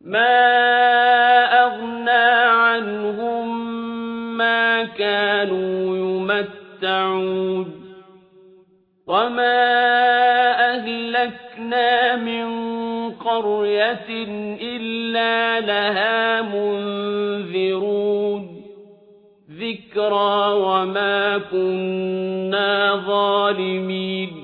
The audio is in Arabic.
مَا أَغْنَىٰ عَنْهُم مَّا كَانُوا يُمَتَّعُونَ وَمَا أَهْلَكْنَا مِن قَرْيَةٍ إِلَّا لَهَا مُنذِرُونَ ذِكْرَىٰ وَمَا كُنَّا ظَالِمِينَ